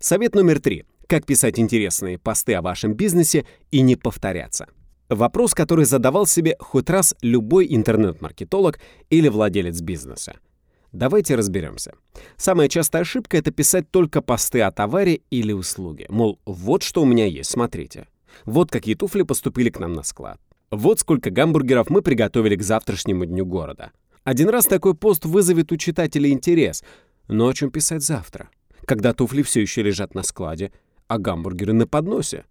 Совет номер три. Как писать интересные посты о вашем бизнесе и не повторяться. Вопрос, который задавал себе хоть раз любой интернет-маркетолог или владелец бизнеса. Давайте разберемся. Самая частая ошибка — это писать только посты о товаре или услуге. Мол, вот что у меня есть, смотрите. Вот какие туфли поступили к нам на склад. Вот сколько гамбургеров мы приготовили к завтрашнему дню города. Один раз такой пост вызовет у читателей интерес. Но о чем писать завтра? Когда туфли все еще лежат на складе, а гамбургеры на подносе?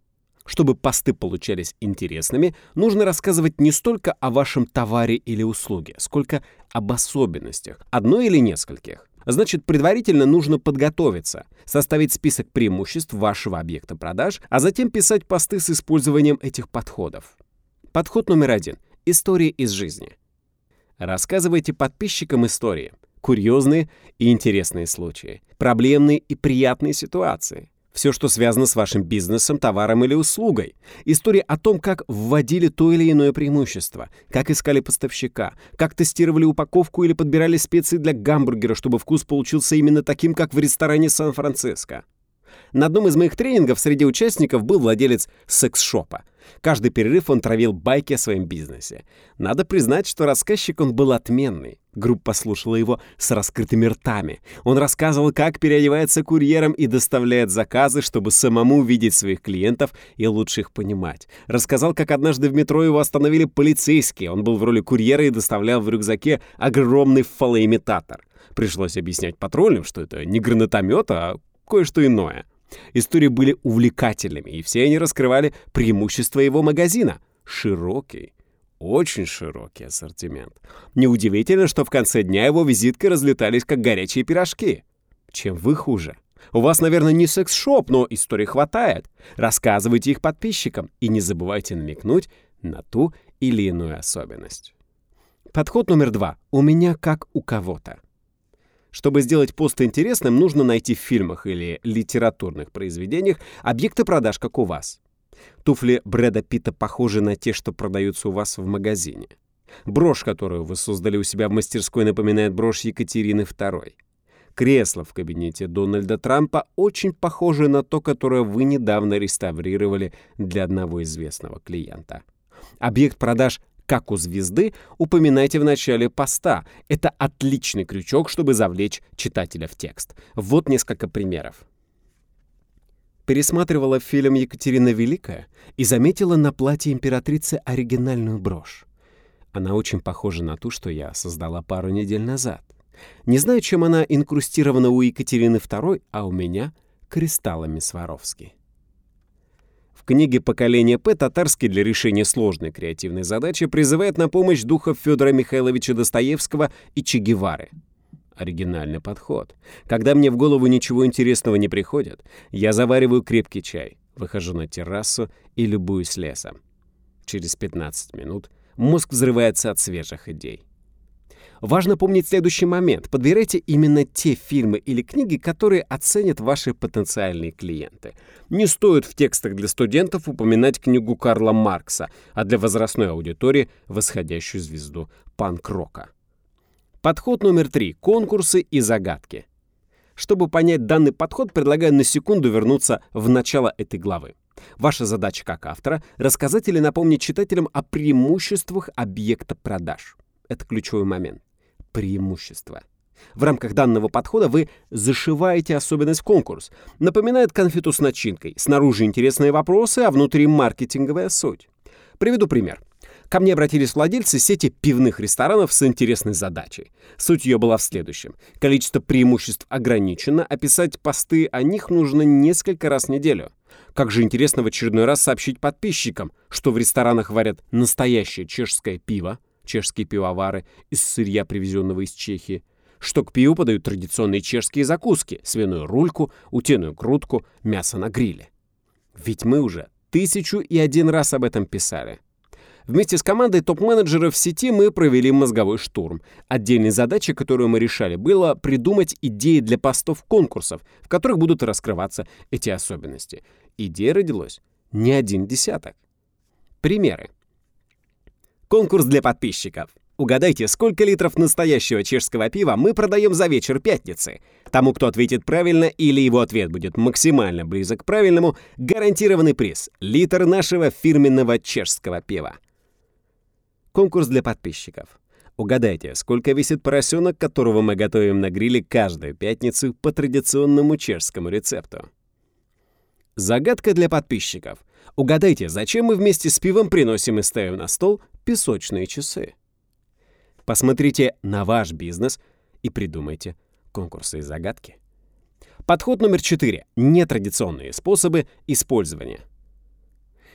Чтобы посты получались интересными, нужно рассказывать не столько о вашем товаре или услуге, сколько об особенностях, одной или нескольких. Значит, предварительно нужно подготовиться, составить список преимуществ вашего объекта продаж, а затем писать посты с использованием этих подходов. Подход номер один. Истории из жизни. Рассказывайте подписчикам истории. Курьезные и интересные случаи. Проблемные и приятные ситуации все, что связано с вашим бизнесом, товаром или услугой. История о том, как вводили то или иное преимущество, как искали поставщика, как тестировали упаковку или подбирали специи для гамбургера, чтобы вкус получился именно таким, как в ресторане Сан-Франциско. На одном из моих тренингов среди участников был владелец секс-шопа. Каждый перерыв он травил байки о своем бизнесе. Надо признать, что рассказчик он был отменный. Группа слушала его с раскрытыми ртами. Он рассказывал, как переодевается курьером и доставляет заказы, чтобы самому видеть своих клиентов и лучше их понимать. Рассказал, как однажды в метро его остановили полицейские. Он был в роли курьера и доставлял в рюкзаке огромный фалоимитатор. Пришлось объяснять патрульным, что это не гранатомет, а кое-что иное. Истории были увлекательными, и все они раскрывали преимущества его магазина. Широкий, очень широкий ассортимент. Неудивительно, что в конце дня его визитки разлетались, как горячие пирожки. Чем вы хуже? У вас, наверное, не секс-шоп, но историй хватает. Рассказывайте их подписчикам и не забывайте намекнуть на ту или иную особенность. Подход номер два. У меня как у кого-то. Чтобы сделать пост интересным, нужно найти в фильмах или литературных произведениях объекты продаж, как у вас. Туфли Брэда Питта похожи на те, что продаются у вас в магазине. Брошь, которую вы создали у себя в мастерской, напоминает брошь Екатерины II. Кресло в кабинете Дональда Трампа очень похоже на то, которое вы недавно реставрировали для одного известного клиента. Объект продаж как у звезды, упоминайте в начале поста. Это отличный крючок, чтобы завлечь читателя в текст. Вот несколько примеров. Пересматривала фильм «Екатерина Великая» и заметила на платье императрицы оригинальную брошь. Она очень похожа на ту, что я создала пару недель назад. Не знаю, чем она инкрустирована у Екатерины II, а у меня — кристаллами Сваровски книге «Поколение П» Татарский для решения сложной креативной задачи призывает на помощь духов Федора Михайловича Достоевского и Че Гевары. Оригинальный подход. Когда мне в голову ничего интересного не приходит, я завариваю крепкий чай, выхожу на террасу и любуюсь лесом. Через 15 минут мозг взрывается от свежих идей. Важно помнить следующий момент. Подбирайте именно те фильмы или книги, которые оценят ваши потенциальные клиенты. Не стоит в текстах для студентов упоминать книгу Карла Маркса, а для возрастной аудитории — восходящую звезду панк-рока. Подход номер три. Конкурсы и загадки. Чтобы понять данный подход, предлагаю на секунду вернуться в начало этой главы. Ваша задача как автора — рассказать или напомнить читателям о преимуществах объекта продаж. Это ключевой момент преимущества. В рамках данного подхода вы зашиваете особенность конкурс. Напоминает конфету с начинкой. Снаружи интересные вопросы, а внутри маркетинговая суть. Приведу пример. Ко мне обратились владельцы сети пивных ресторанов с интересной задачей. Суть ее была в следующем. Количество преимуществ ограничено, а писать посты о них нужно несколько раз в неделю. Как же интересно в очередной раз сообщить подписчикам, что в ресторанах варят настоящее чешское пиво, чешские пивовары из сырья, привезенного из Чехии, что к пиву подают традиционные чешские закуски, свиную рульку, утиную грудку, мясо на гриле. Ведь мы уже тысячу и один раз об этом писали. Вместе с командой топ-менеджеров сети мы провели мозговой штурм. Отдельной задачей, которую мы решали, было придумать идеи для постов конкурсов, в которых будут раскрываться эти особенности. Идей родилось не один десяток. Примеры. Конкурс для подписчиков. Угадайте, сколько литров настоящего чешского пива мы продаем за вечер пятницы. Тому, кто ответит правильно или его ответ будет максимально близок к правильному, гарантированный приз — литр нашего фирменного чешского пива. Конкурс для подписчиков. Угадайте, сколько весит поросенок, которого мы готовим на гриле каждую пятницу по традиционному чешскому рецепту. Загадка для подписчиков. Угадайте, зачем мы вместе с пивом приносим и ставим на стол песочные часы? Посмотрите на ваш бизнес и придумайте конкурсы и загадки. Подход номер четыре. Нетрадиционные способы использования.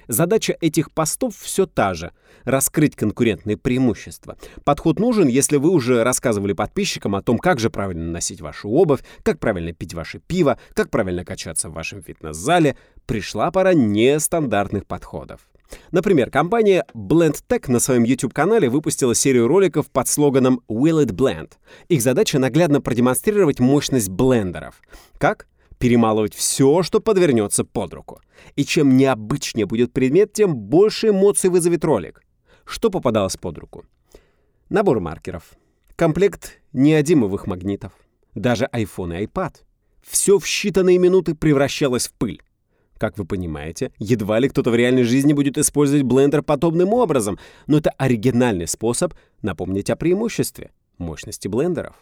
Задача этих постов все та же — раскрыть конкурентные преимущества. Подход нужен, если вы уже рассказывали подписчикам о том, как же правильно носить вашу обувь, как правильно пить ваше пиво, как правильно качаться в вашем фитнес-зале. Пришла пора нестандартных подходов. Например, компания BlendTech на своем YouTube-канале выпустила серию роликов под слоганом «Will it blend?». Их задача наглядно продемонстрировать мощность блендеров. Как? Перемалывать все, что подвернется под руку. И чем необычнее будет предмет, тем больше эмоций вызовет ролик. Что попадалось под руку? Набор маркеров, комплект неодимовых магнитов, даже iPhone и iPad. Все в считанные минуты превращалось в пыль. Как вы понимаете, едва ли кто-то в реальной жизни будет использовать блендер подобным образом, но это оригинальный способ напомнить о преимуществе мощности блендеров.